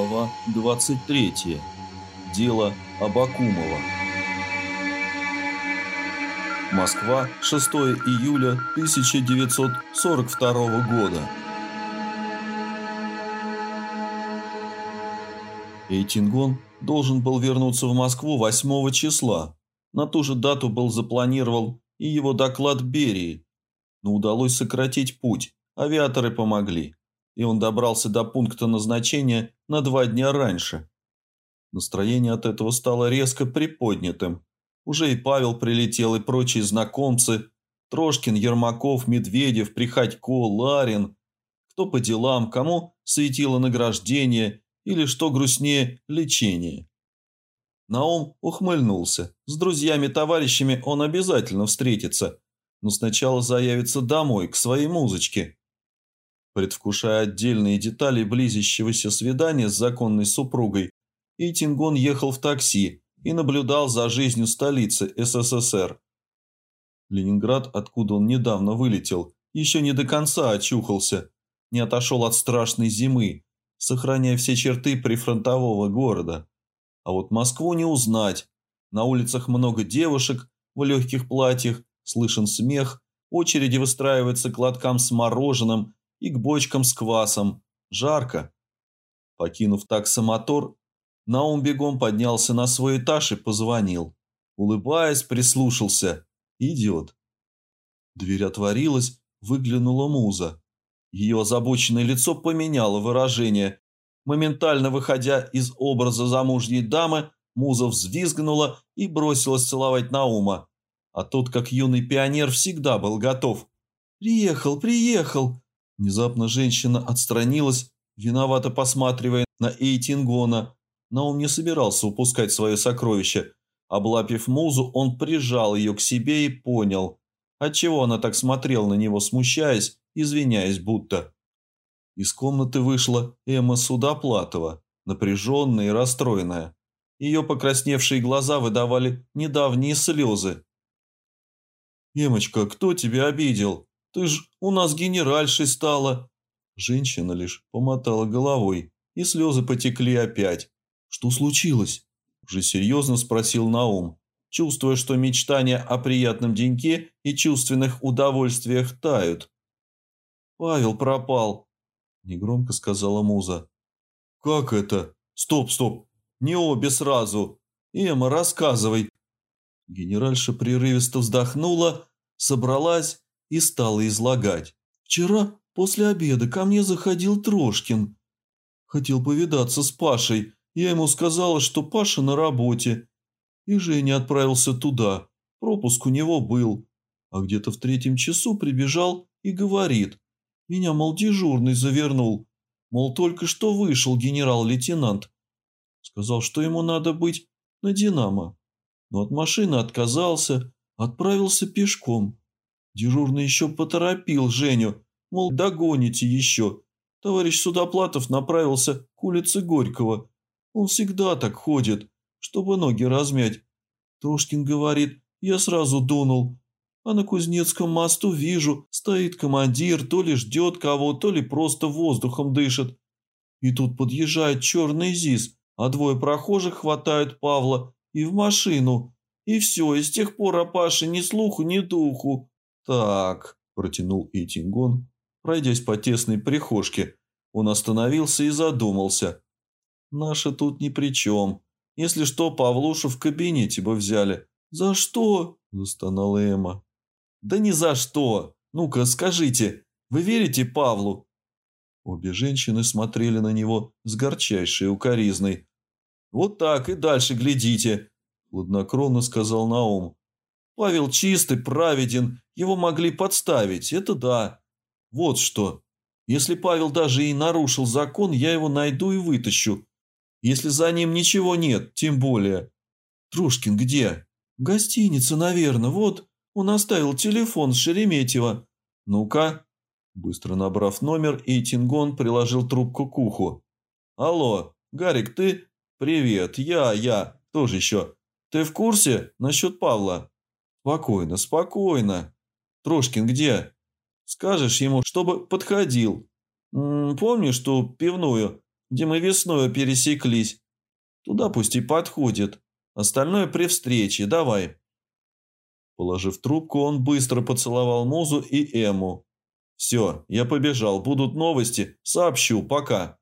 Глава 23. Дело Абакумова. Москва, 6 июля 1942 года. Эйтингон должен был вернуться в Москву 8 числа. На ту же дату был запланировал и его доклад Берии, но удалось сократить путь, авиаторы помогли и он добрался до пункта назначения на два дня раньше. Настроение от этого стало резко приподнятым. Уже и Павел прилетел, и прочие знакомцы. Трошкин, Ермаков, Медведев, Приходько, Ларин. Кто по делам, кому светило награждение или, что грустнее, лечение. Наум ухмыльнулся. С друзьями-товарищами он обязательно встретится, но сначала заявится домой, к своей музычке. Предвкушая отдельные детали близящегося свидания с законной супругой, Итингон ехал в такси и наблюдал за жизнью столицы СССР. Ленинград, откуда он недавно вылетел, еще не до конца очухался, не отошел от страшной зимы, сохраняя все черты прифронтового города. А вот Москву не узнать. На улицах много девушек в легких платьях, слышен смех, очереди выстраиваются к лоткам с мороженым и к бочкам с квасом. Жарко. Покинув таксомотор, Наум бегом поднялся на свой этаж и позвонил. Улыбаясь, прислушался. Идет. Дверь отворилась, выглянула муза. Ее озабоченное лицо поменяло выражение. Моментально выходя из образа замужней дамы, муза взвизгнула и бросилась целовать Наума. А тот, как юный пионер, всегда был готов. «Приехал, приехал!» Внезапно женщина отстранилась, виновато посматривая на Эйтингона, но он не собирался упускать свое сокровище. Облапив музу, он прижал ее к себе и понял, отчего она так смотрела на него, смущаясь, извиняясь будто. Из комнаты вышла Эмма Судоплатова, напряженная и расстроенная. Ее покрасневшие глаза выдавали недавние слезы. «Эмочка, кто тебя обидел?» Ты ж у нас генеральшей стала». Женщина лишь помотала головой, и слезы потекли опять. «Что случилось?» – уже серьезно спросил Наум, чувствуя, что мечтания о приятном деньке и чувственных удовольствиях тают. «Павел пропал», – негромко сказала Муза. «Как это? Стоп, стоп! Не обе сразу! Эмма, рассказывай!» Генеральша прерывисто вздохнула, собралась и стала излагать. «Вчера после обеда ко мне заходил Трошкин. Хотел повидаться с Пашей. Я ему сказала, что Паша на работе. И Женя отправился туда. Пропуск у него был. А где-то в третьем часу прибежал и говорит. Меня, мол, дежурный завернул. Мол, только что вышел генерал-лейтенант. Сказал, что ему надо быть на «Динамо». Но от машины отказался, отправился пешком. Дежурный еще поторопил Женю, мол, догоните еще. Товарищ Судоплатов направился к улице Горького. Он всегда так ходит, чтобы ноги размять. Трошкин говорит, я сразу дунул. А на Кузнецком мосту вижу, стоит командир, то ли ждет кого, то ли просто воздухом дышит. И тут подъезжает черный ЗИС, а двое прохожих хватают Павла и в машину. И все, и с тех пор о Паше ни слуху, ни духу. «Так», – протянул Итингон, пройдясь по тесной прихожке. Он остановился и задумался. «Наши тут ни при чем. Если что, Павлушу в кабинете бы взяли». «За что?» – застонала Эмма. «Да ни за что! Ну-ка, скажите, вы верите Павлу?» Обе женщины смотрели на него с горчайшей укоризной. «Вот так и дальше глядите», – хладнокровно сказал Наум. Павел чистый, праведен, его могли подставить, это да. Вот что. Если Павел даже и нарушил закон, я его найду и вытащу. Если за ним ничего нет, тем более. Трушкин где? В гостинице, наверное. Вот, он оставил телефон с Шереметьева. Ну-ка. Быстро набрав номер, Эйтингон приложил трубку к уху. Алло, Гарик, ты? Привет, я, я. Тоже еще. Ты в курсе насчет Павла? Спокойно, спокойно. Трошкин где? Скажешь ему, чтобы подходил. М -м, помнишь ту пивную? где мы весной пересеклись. Туда пусть и подходит. Остальное при встрече. Давай». Положив трубку, он быстро поцеловал Музу и Эму. «Все, я побежал. Будут новости. Сообщу. Пока».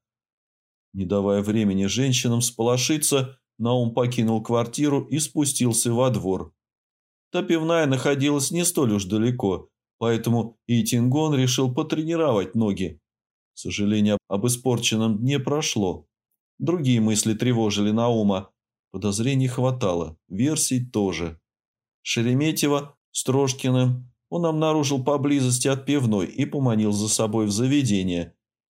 Не давая времени женщинам сполошиться, Наум покинул квартиру и спустился во двор. Та пивная находилась не столь уж далеко, поэтому Итингон решил потренировать ноги. Сожаление об испорченном дне прошло. Другие мысли тревожили Наума. Подозрений хватало, версий тоже. Шереметьево с Трошкиным он обнаружил поблизости от пивной и поманил за собой в заведение.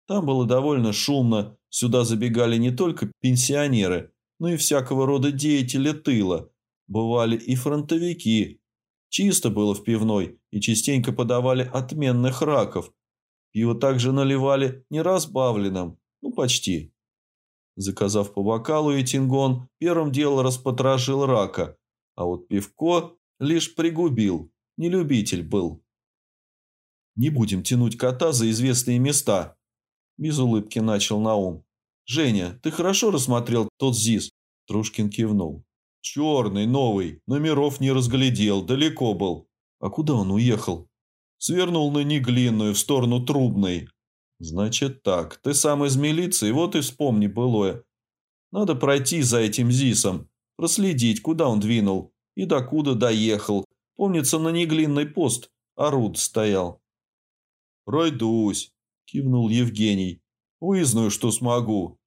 Там было довольно шумно, сюда забегали не только пенсионеры, но и всякого рода деятели тыла. Бывали и фронтовики. Чисто было в пивной, и частенько подавали отменных раков. Пиво также наливали неразбавленным, ну почти. Заказав по бокалу и тингон, первым делом распотрошил рака, а вот пивко лишь пригубил, не любитель был. «Не будем тянуть кота за известные места», – без улыбки начал Наум. «Женя, ты хорошо рассмотрел тот ЗИС?» Трушкин кивнул. «Черный, новый, номеров не разглядел, далеко был. А куда он уехал?» «Свернул на Неглинную, в сторону Трубной». «Значит так, ты сам из милиции, вот и вспомни былое. Надо пройти за этим ЗИСом, проследить, куда он двинул и докуда доехал. Помнится, на Неглинный пост Оруд стоял». «Пройдусь», – кивнул Евгений. «Вызнаю, что смогу.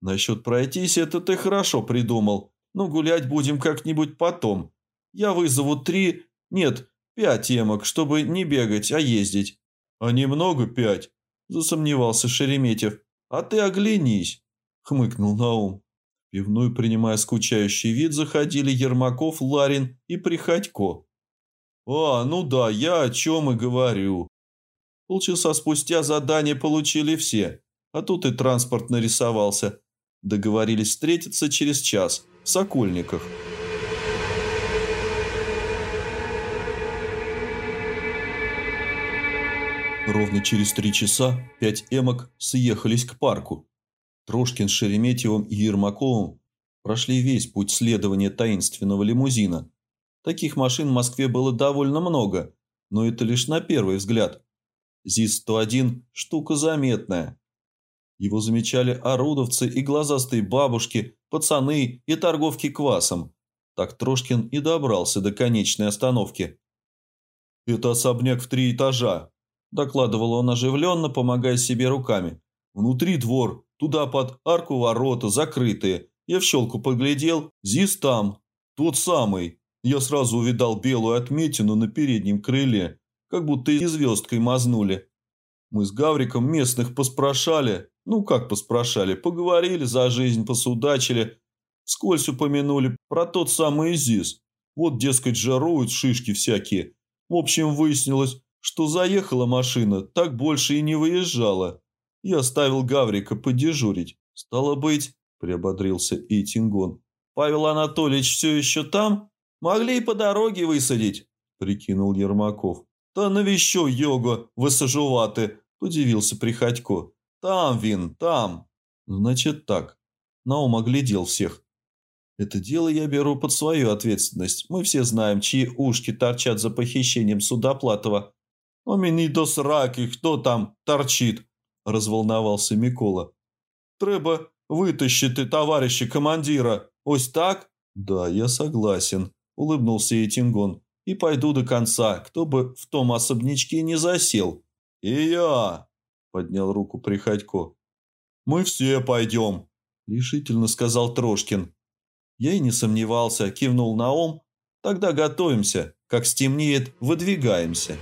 Насчет пройтись это ты хорошо придумал, но гулять будем как-нибудь потом. Я вызову три, нет, пять темок, чтобы не бегать, а ездить. А немного пять, засомневался Шереметьев. А ты оглянись, хмыкнул Наум. В пивную, принимая скучающий вид, заходили Ермаков, Ларин и Приходько. «А, ну да, я о чем и говорю». Полчаса спустя задание получили все, а тут и транспорт нарисовался – Договорились встретиться через час в Сокольниках. Ровно через три часа пять эмок съехались к парку. Трошкин с Шереметьевым и Ермаковым прошли весь путь следования таинственного лимузина. Таких машин в Москве было довольно много, но это лишь на первый взгляд. ЗИС-101 – штука заметная. Его замечали орудовцы и глазастые бабушки, пацаны и торговки квасом. Так Трошкин и добрался до конечной остановки. «Это особняк в три этажа», – докладывал он оживленно, помогая себе руками. «Внутри двор, туда под арку ворота, закрытые. Я в щелку поглядел, ЗИС там, тот самый. Я сразу увидал белую отметину на переднем крыле, как будто и звездкой мазнули. Мы с Гавриком местных поспрашали, ну, как поспрашали, поговорили за жизнь, посудачили, вскользь упомянули про тот самый ЗИС. Вот, дескать, жаруют шишки всякие. В общем, выяснилось, что заехала машина, так больше и не выезжала. Я оставил Гаврика подежурить. Стало быть, приободрился и Тингон. Павел Анатольевич все еще там? Могли и по дороге высадить, прикинул Ермаков. Та навещу йога, высажувати, удивился Приходько. «Там, Вин, там!» «Значит так». Наум оглядел всех. «Это дело я беру под свою ответственность. Мы все знаем, чьи ушки торчат за похищением Судоплатова». «А мені до сраки, кто там торчит?» – разволновался Микола. «Треба вытащить товарища командира. Ось так?» «Да, я согласен», – улыбнулся Этингон. «И пойду до конца, кто бы в том особнячке не засел». «И я!» Поднял руку Приходько. «Мы все пойдем», – решительно сказал Трошкин. Я и не сомневался, кивнул на ом. «Тогда готовимся. Как стемнеет, выдвигаемся».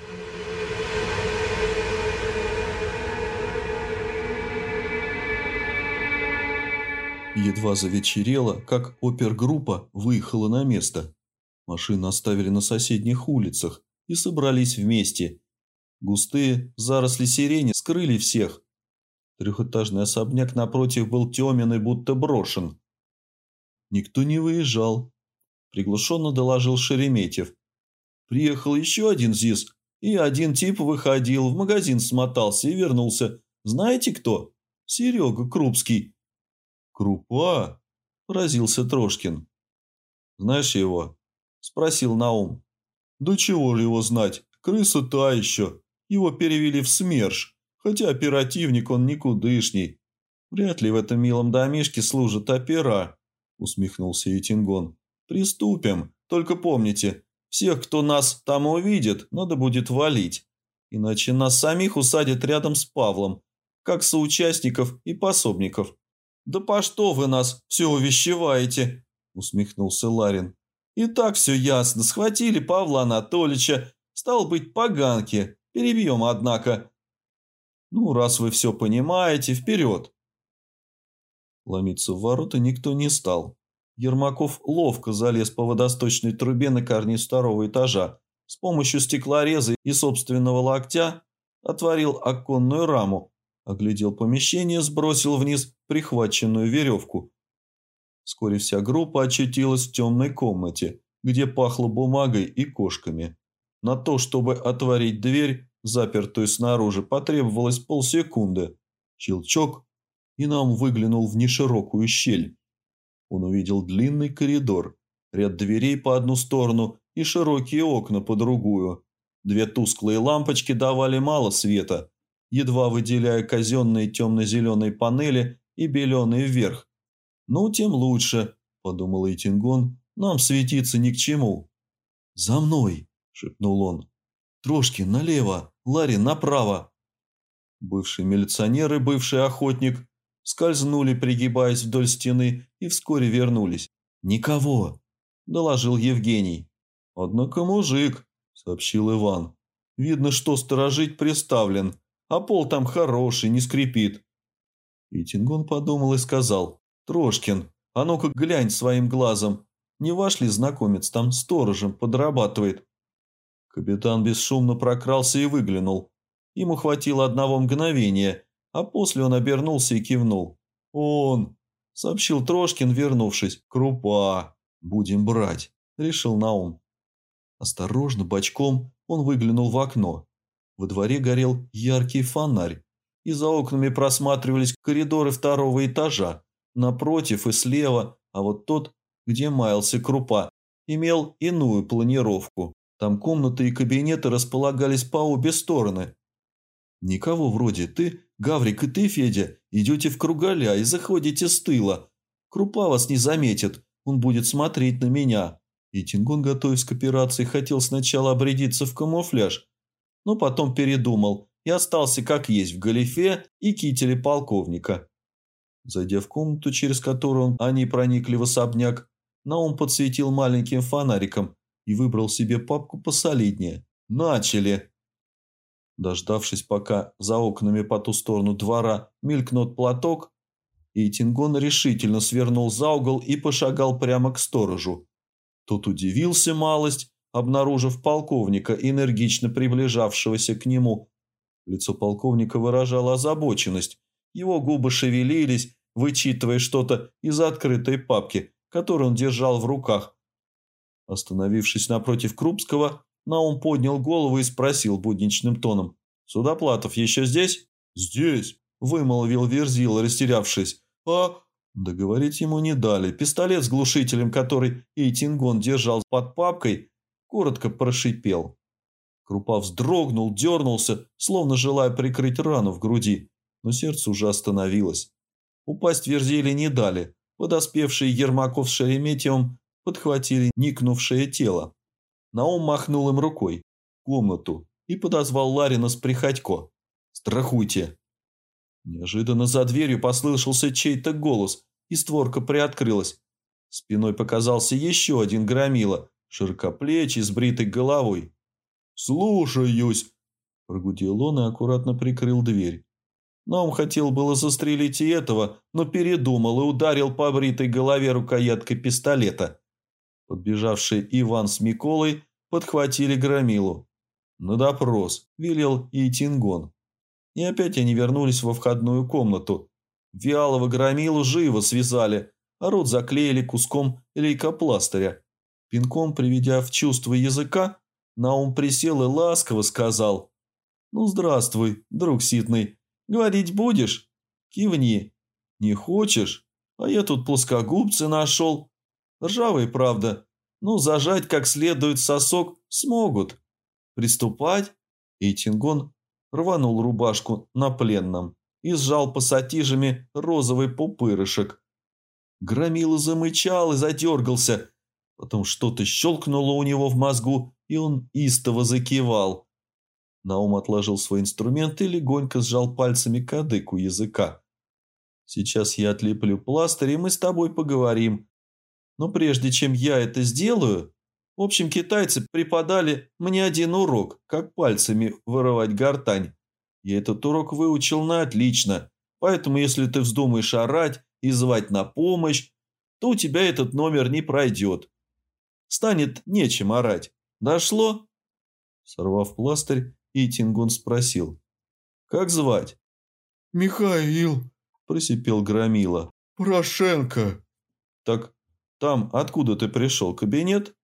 Едва завечерело, как опергруппа выехала на место. Машины оставили на соседних улицах и собрались вместе, Густые заросли сирени скрыли всех. Трехэтажный особняк напротив был темен и будто брошен. Никто не выезжал. Приглушенно доложил Шереметьев. Приехал еще один ЗИС, и один тип выходил, в магазин смотался и вернулся. Знаете кто? Серега Крупский». «Крупа?» – поразился Трошкин. «Знаешь его?» – спросил Наум. «Да чего же его знать? Крыса та еще. Его перевели в СМЕРШ, хотя оперативник он никудышний. Вряд ли в этом милом домишке служат опера», – усмехнулся Этингон. «Приступим. Только помните, всех, кто нас там увидит, надо будет валить. Иначе нас самих усадят рядом с Павлом, как соучастников и пособников». «Да по что вы нас все увещеваете?» – усмехнулся Ларин. «И так все ясно. Схватили Павла Анатольевича. Стал быть, поганки. Перебьем, однако». «Ну, раз вы все понимаете, вперед!» Ломиться в ворота никто не стал. Ермаков ловко залез по водосточной трубе на карниз второго этажа. С помощью стеклореза и собственного локтя отворил оконную раму, оглядел помещение, сбросил вниз прихваченную веревку. Вскоре вся группа очутилась в темной комнате, где пахло бумагой и кошками. На то, чтобы отворить дверь, запертую снаружи, потребовалось полсекунды. Щелчок, и нам выглянул в неширокую щель. Он увидел длинный коридор, ряд дверей по одну сторону и широкие окна по другую. Две тусклые лампочки давали мало света, едва выделяя казенные темно-зеленые панели и беленые вверх. «Ну, тем лучше», – подумал Эйтингон, – «нам светиться ни к чему». «За мной!» – шепнул он. «Трошки налево, Ларри направо». Бывший милиционер и бывший охотник скользнули, пригибаясь вдоль стены, и вскоре вернулись. «Никого!» – доложил Евгений. «Однако мужик», – сообщил Иван. «Видно, что сторожить приставлен, а пол там хороший, не скрипит». И Тингон подумал и сказал. «Трошкин, а ну-ка глянь своим глазом. Не ваш ли знакомец там сторожем подрабатывает?» Капитан бесшумно прокрался и выглянул. Ему хватило одного мгновения – а после он обернулся и кивнул. «Он!» – сообщил Трошкин, вернувшись. «Крупа! Будем брать!» – решил Наум. Осторожно, бочком, он выглянул в окно. Во дворе горел яркий фонарь, и за окнами просматривались коридоры второго этажа, напротив и слева, а вот тот, где маялся Крупа, имел иную планировку. Там комнаты и кабинеты располагались по обе стороны. «Никого вроде. Ты Гаврик и ты, Федя, идете в кругаля и заходите с тыла. Крупа вас не заметит, он будет смотреть на меня. И Тингон, готовясь к операции, хотел сначала обрядиться в камуфляж, но потом передумал и остался как есть в галифе и кителе полковника. Зайдя в комнату, через которую они проникли в особняк, Наум подсветил маленьким фонариком и выбрал себе папку посолиднее. «Начали!» Дождавшись, пока за окнами по ту сторону двора мелькнет платок, Эйтингон решительно свернул за угол и пошагал прямо к сторожу. Тот удивился малость, обнаружив полковника, энергично приближавшегося к нему. Лицо полковника выражало озабоченность, его губы шевелились, вычитывая что-то из открытой папки, которую он держал в руках. Остановившись напротив Крупского, Наум поднял голову и спросил будничным тоном. «Судоплатов еще здесь?» «Здесь», – вымолвил Верзила, растерявшись. «А...» Договорить ему не дали. Пистолет с глушителем, который Эйтингон держал под папкой, коротко прошипел. Крупа вздрогнул, дернулся, словно желая прикрыть рану в груди, но сердце уже остановилось. Упасть Верзиле не дали. Подоспевшие Ермаков с Шереметьевым подхватили никнувшее тело. Наум махнул им рукой в комнату и подозвал Ларина с Приходько. «Страхуйте!» Неожиданно за дверью послышался чей-то голос, и створка приоткрылась. Спиной показался еще один громила, широкоплечий, с бритой головой. «Слушаюсь!» – прогудел он и аккуратно прикрыл дверь. Наум хотел было застрелить и этого, но передумал и ударил по бритой голове рукояткой пистолета. Подбежавшие Иван с Миколой подхватили Громилу. На допрос велел и Тингон. И опять они вернулись во входную комнату. Виалова Громилу живо связали, а рот заклеили куском лейкопластыря. Пинком приведя в чувство языка, Наум присел и ласково сказал. «Ну, здравствуй, друг Ситный. Говорить будешь?» Кивни. Не хочешь? А я тут плоскогубцы нашел. Ржавые, правда. Ну, зажать как следует сосок смогут. Приступать? И Тингон рванул рубашку на пленном и сжал пассатижами розовый пупырышек. Громила замычал и задергался. Потом что-то щелкнуло у него в мозгу, и он истово закивал. Наум отложил свой инструмент и легонько сжал пальцами кадык у языка. «Сейчас я отлеплю пластырь, и мы с тобой поговорим. Но прежде чем я это сделаю, в общем, китайцы преподали мне один урок, как пальцами вырывать гортань. Я этот урок выучил на отлично, поэтому если ты вздумаешь орать и звать на помощь, то у тебя этот номер не пройдет. Станет нечем орать. Дошло?» Сорвав пластырь, Итингун спросил. «Как звать?» «Михаил», – просипел Громила. «Порошенко». «Так там откуда ты пришел, кабинет?»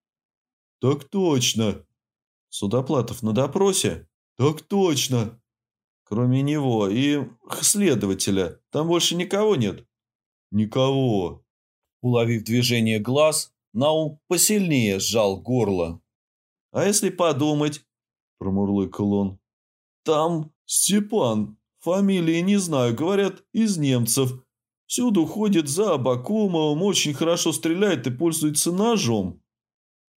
«Так точно». «Судоплатов на допросе?» «Так точно». «Кроме него и следователя, там больше никого нет?» «Никого». Уловив движение глаз, Наум посильнее сжал горло. «А если подумать?» – промурлыкал он. «Там Степан, фамилии не знаю, говорят, из немцев. Всюду ходит за Абакумовым, очень хорошо стреляет и пользуется ножом.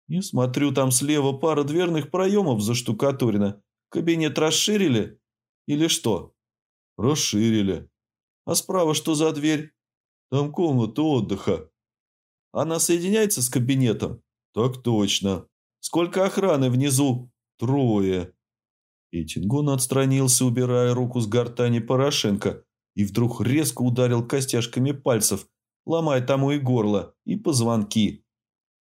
Не смотрю, там слева пара дверных проемов заштукатурена. Кабинет расширили? Или что? Расширили. А справа что за дверь? Там комната отдыха. Она соединяется с кабинетом? Так точно. Сколько охраны внизу? Трое. И Тингон отстранился, убирая руку с гортани Порошенко, и вдруг резко ударил костяшками пальцев, ломая тому и горло, и позвонки.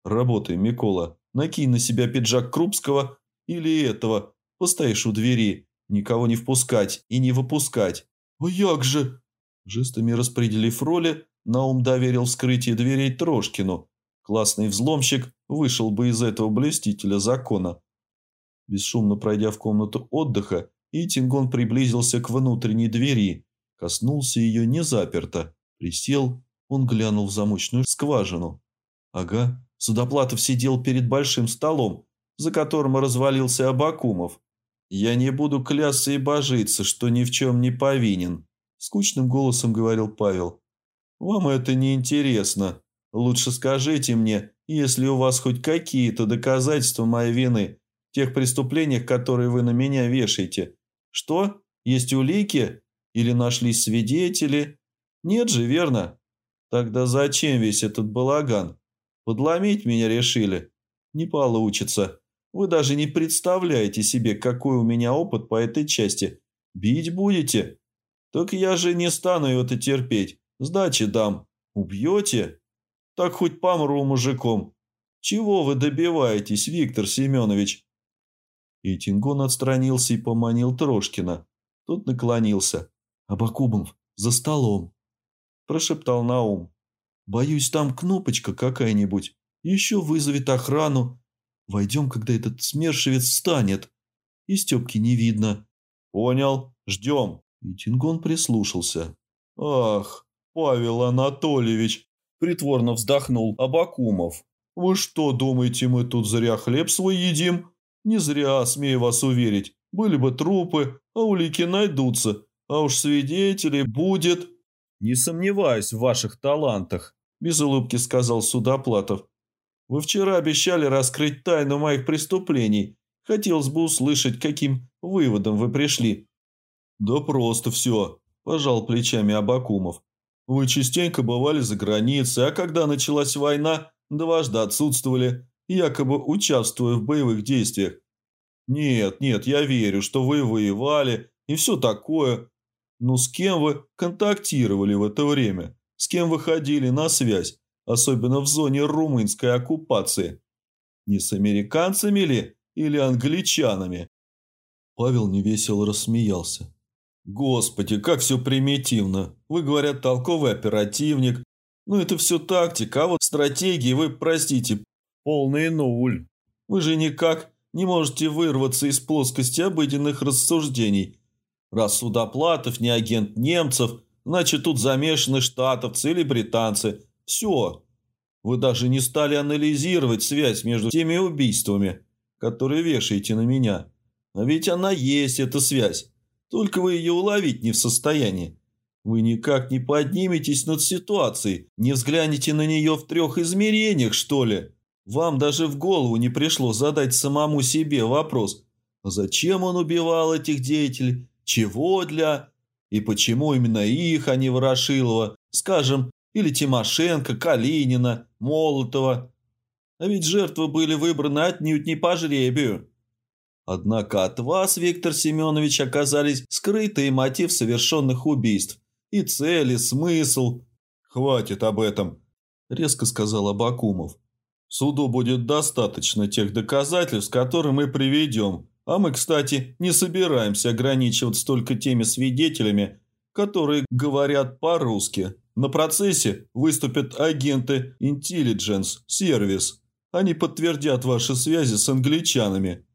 «Работай, Микола, накинь на себя пиджак Крупского или этого, постоишь у двери, никого не впускать и не выпускать». «А як же?» Жестами распределив роли, Наум доверил вскрытие дверей Трошкину. Классный взломщик вышел бы из этого блестителя закона. Бесшумно пройдя в комнату отдыха, Итингон приблизился к внутренней двери, Коснулся ее не заперто. Присел, он глянул в замочную скважину. Ага, Судоплатов сидел перед большим столом, за которым развалился Абакумов. «Я не буду клясться и божиться, что ни в чем не повинен», – скучным голосом говорил Павел. «Вам это не интересно. Лучше скажите мне, если у вас хоть какие-то доказательства моей вины в тех преступлениях, которые вы на меня вешаете. Что? Есть улики? Или нашлись свидетели? Нет же, верно? Тогда зачем весь этот балаган? Подломить меня решили? Не получится. Вы даже не представляете себе, какой у меня опыт по этой части. Бить будете? Так я же не стану это терпеть. Сдачи дам. Убьете? Так хоть помру мужиком. Чего вы добиваетесь, Виктор Семенович?» И Тингон отстранился и поманил Трошкина. Тот наклонился. Абакумов, за столом!» Прошептал Наум. «Боюсь, там кнопочка какая-нибудь. Еще вызовет охрану. Войдем, когда этот смершевец встанет. И Степки не видно». «Понял. Ждем». И Тингон прислушался. «Ах, Павел Анатольевич!» Притворно вздохнул Абакумов. «Вы что, думаете, мы тут зря хлеб свой едим? Не зря, смею вас уверить. Были бы трупы, а улики найдутся. А уж свидетелей будет...» «Не сомневаюсь в ваших талантах», – без улыбки сказал Судоплатов. «Вы вчера обещали раскрыть тайну моих преступлений. Хотелось бы услышать, каким выводом вы пришли». «Да просто все», – пожал плечами Абакумов. «Вы частенько бывали за границей, а когда началась война, дважды отсутствовали, якобы участвуя в боевых действиях. Нет, нет, я верю, что вы воевали и все такое, ну с кем вы контактировали в это время? С кем выходили на связь, особенно в зоне румынской оккупации? Не с американцами ли или англичанами? Павел невесело рассмеялся. «Господи, как все примитивно. Вы, говорят, толковый оперативник. Ну, это все тактика, а вот стратегии вы, простите, полный нуль. Вы же никак не можете вырваться из плоскости обыденных рассуждений. Раз Судоплатов не агент немцев, значит тут замешаны штатовцы или британцы. Все. Вы даже не стали анализировать связь между теми убийствами, которые вешаете на меня. А ведь она есть, эта связь. Только вы ее уловить не в состоянии. Вы никак не подниметесь над ситуацией, не взглянете на нее в трех измерениях, что ли. Вам даже в голову не пришло задать самому себе вопрос, зачем он убивал этих деятелей, чего для, и почему именно их, а не Ворошилова, скажем, или Тимошенко, Калинина, Молотова. А ведь жертвы были выбраны отнюдь не по жребию. Однако от вас, Виктор Семенович, оказались скрытые мотив совершенных убийств. И цель, и смысл. «Хватит об этом», – резко сказал Абакумов. «Суду будет достаточно тех доказательств, которые мы приведем. А мы, кстати, не собираемся ограничиваться только теми свидетелями, которые говорят по-русски. На процессе выступят агенты Intelligence Service. Они подтвердят ваши связи с англичанами».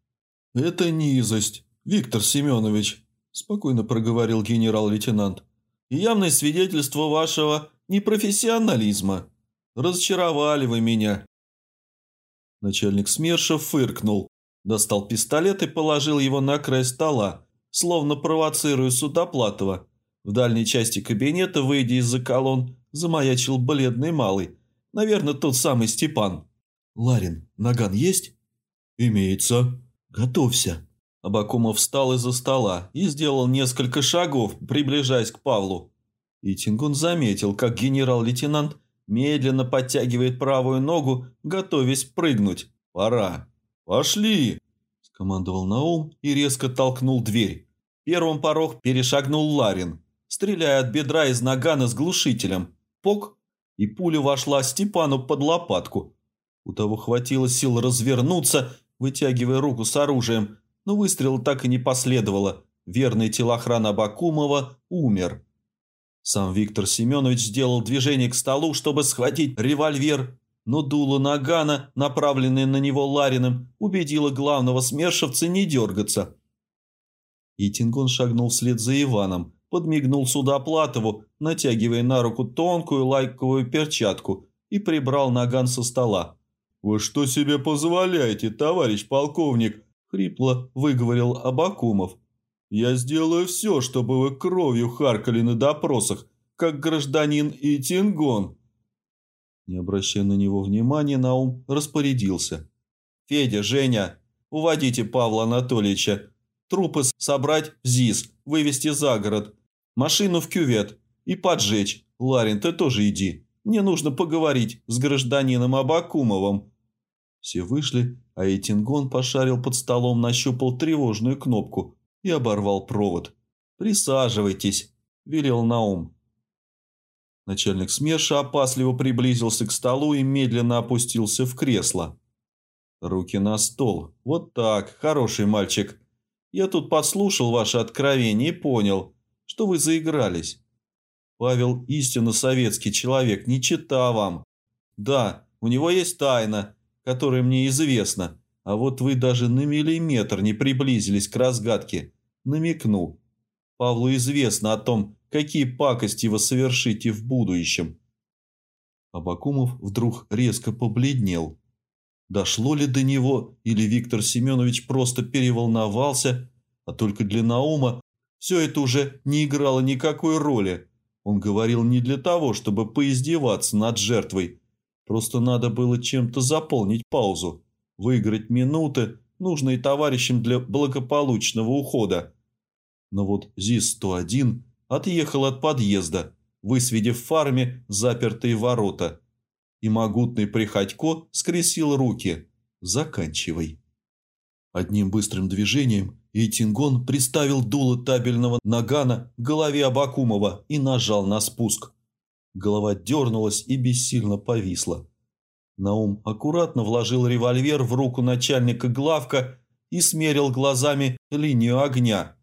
«Это низость, Виктор Семенович», – спокойно проговорил генерал-лейтенант. «И явное свидетельство вашего непрофессионализма. Разочаровали вы меня». Начальник СМЕРШа фыркнул, достал пистолет и положил его на край стола, словно провоцируя Судоплатова. В дальней части кабинета, выйдя из-за колонн, замаячил бледный малый. Наверное, тот самый Степан. «Ларин, наган есть?» «Имеется». «Готовься». Абакумов встал из-за стола и сделал несколько шагов, приближаясь к Павлу. И Тингун заметил, как генерал-лейтенант медленно подтягивает правую ногу, готовясь прыгнуть. «Пора». «Пошли!» – скомандовал Наум и резко толкнул дверь. Первым порог перешагнул Ларин, стреляя от бедра из нагана с глушителем. Пок! И пуля вошла Степану под лопатку. У того хватило сил развернуться вытягивая руку с оружием, но выстрела так и не последовало. Верный телохран Абакумова умер. Сам Виктор Семенович сделал движение к столу, чтобы схватить револьвер, но дуло нагана, направленное на него Лариным, убедило главного смершевца не дергаться. И Тингон шагнул вслед за Иваном, подмигнул Судоплатову, натягивая на руку тонкую лайковую перчатку и прибрал наган со стола. «Вы что себе позволяете, товарищ полковник?» – хрипло выговорил Абакумов. «Я сделаю все, чтобы вы кровью харкали на допросах, как гражданин и Тингон». Не обращая на него внимания, Наум распорядился. «Федя, Женя, уводите Павла Анатольевича. Трупы собрать в ЗИС, вывести за город. Машину в кювет и поджечь. Ларин, ты тоже иди. Мне нужно поговорить с гражданином Абакумовым». Все вышли, а Этингон пошарил под столом, нащупал тревожную кнопку и оборвал провод. «Присаживайтесь», – велел Наум. Начальник СМЕРШа опасливо приблизился к столу и медленно опустился в кресло. «Руки на стол. Вот так, хороший мальчик. Я тут подслушал ваше откровение и понял, что вы заигрались. Павел истинно советский человек, не чита вам. Да, у него есть тайна, которое мне известно, а вот вы даже на миллиметр не приблизились к разгадке, намекну. Павлу известно о том, какие пакости вы совершите в будущем. Абакумов вдруг резко побледнел. Дошло ли до него, или Виктор Семенович просто переволновался, а только для Наума все это уже не играло никакой роли. Он говорил не для того, чтобы поиздеваться над жертвой, Просто надо было чем-то заполнить паузу, выиграть минуты, нужные товарищам для благополучного ухода. Но вот ЗИС-101 отъехал от подъезда, высведив в фарме запертые ворота. И могутный Приходько скресил руки. «Заканчивай». Одним быстрым движением Эйтингон приставил дуло табельного нагана к голове Абакумова и нажал на спуск. Голова дернулась и бессильно повисла. Наум аккуратно вложил револьвер в руку начальника главка и смерил глазами линию огня.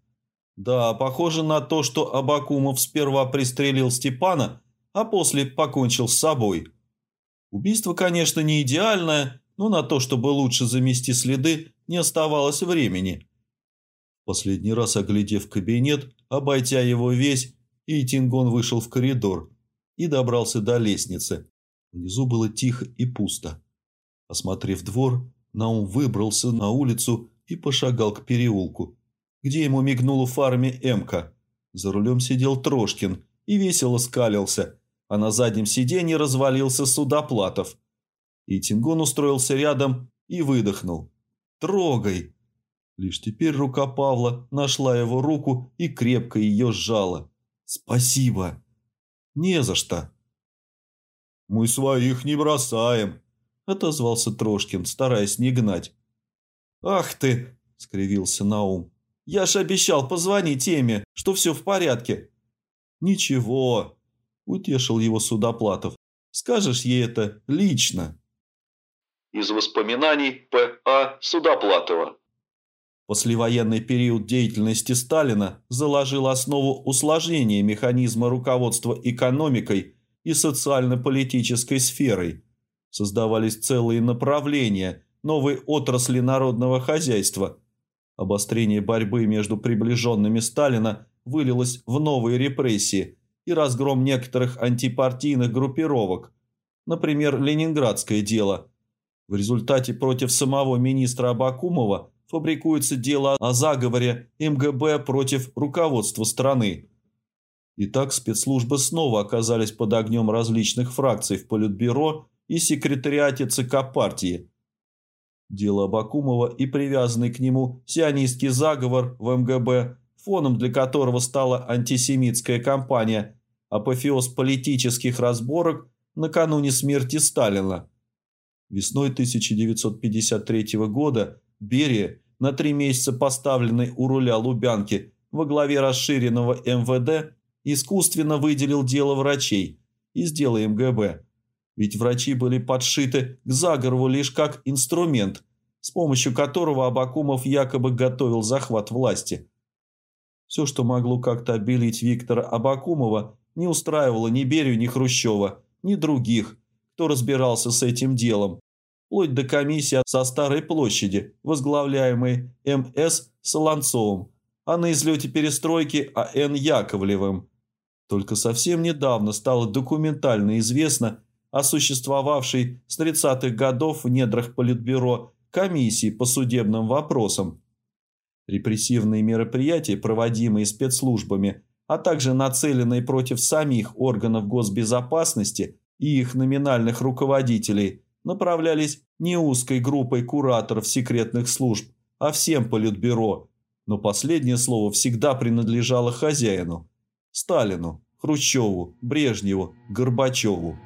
Да, похоже на то, что Абакумов сперва пристрелил Степана, а после покончил с собой. Убийство, конечно, не идеальное, но на то, чтобы лучше замести следы, не оставалось времени. Последний раз оглядев кабинет, обойдя его весь, и вышел в коридор и добрался до лестницы. Внизу было тихо и пусто. Осмотрев двор, Наум выбрался на улицу и пошагал к переулку, где ему мигнула фарме Эмка. За рулем сидел Трошкин и весело скалился, а на заднем сиденье развалился Судоплатов. И Тингон устроился рядом и выдохнул. «Трогай!» Лишь теперь рука Павла нашла его руку и крепко ее сжала. «Спасибо!» «Не за что!» «Мы своих не бросаем!» – отозвался Трошкин, стараясь не гнать. «Ах ты!» – скривился Наум. «Я же обещал позвонить теме, что все в порядке!» «Ничего!» – утешил его Судоплатов. «Скажешь ей это лично!» Из воспоминаний П.А. Судоплатова Послевоенный период деятельности Сталина заложил основу усложнения механизма руководства экономикой и социально-политической сферой. Создавались целые направления, новые отрасли народного хозяйства. Обострение борьбы между приближенными Сталина вылилось в новые репрессии и разгром некоторых антипартийных группировок, например, Ленинградское дело. В результате против самого министра Абакумова – фабрикуется дело о заговоре МГБ против руководства страны. Итак, спецслужбы снова оказались под огнем различных фракций в Политбюро и секретариате ЦК партии. Дело Абакумова и привязанный к нему сионистский заговор в МГБ, фоном для которого стала антисемитская кампания, апофеоз политических разборок накануне смерти Сталина. Весной 1953 года Берия, на три месяца поставленный у руля Лубянки во главе расширенного МВД, искусственно выделил дело врачей из дела МГБ. Ведь врачи были подшиты к заговору лишь как инструмент, с помощью которого Абакумов якобы готовил захват власти. Все, что могло как-то обелить Виктора Абакумова, не устраивало ни Берию, ни Хрущева, ни других, кто разбирался с этим делом вплоть до комиссии со Старой площади, возглавляемой М.С. Солонцовым, а на излете перестройки А.Н. Яковлевым. Только совсем недавно стало документально известно о существовавшей с 30-х годов в недрах Политбюро комиссии по судебным вопросам. Репрессивные мероприятия, проводимые спецслужбами, а также нацеленные против самих органов госбезопасности и их номинальных руководителей – направлялись не узкой группой кураторов секретных служб, а всем политбюро, но последнее слово всегда принадлежало хозяину – Сталину, Хрущеву, Брежневу, Горбачеву.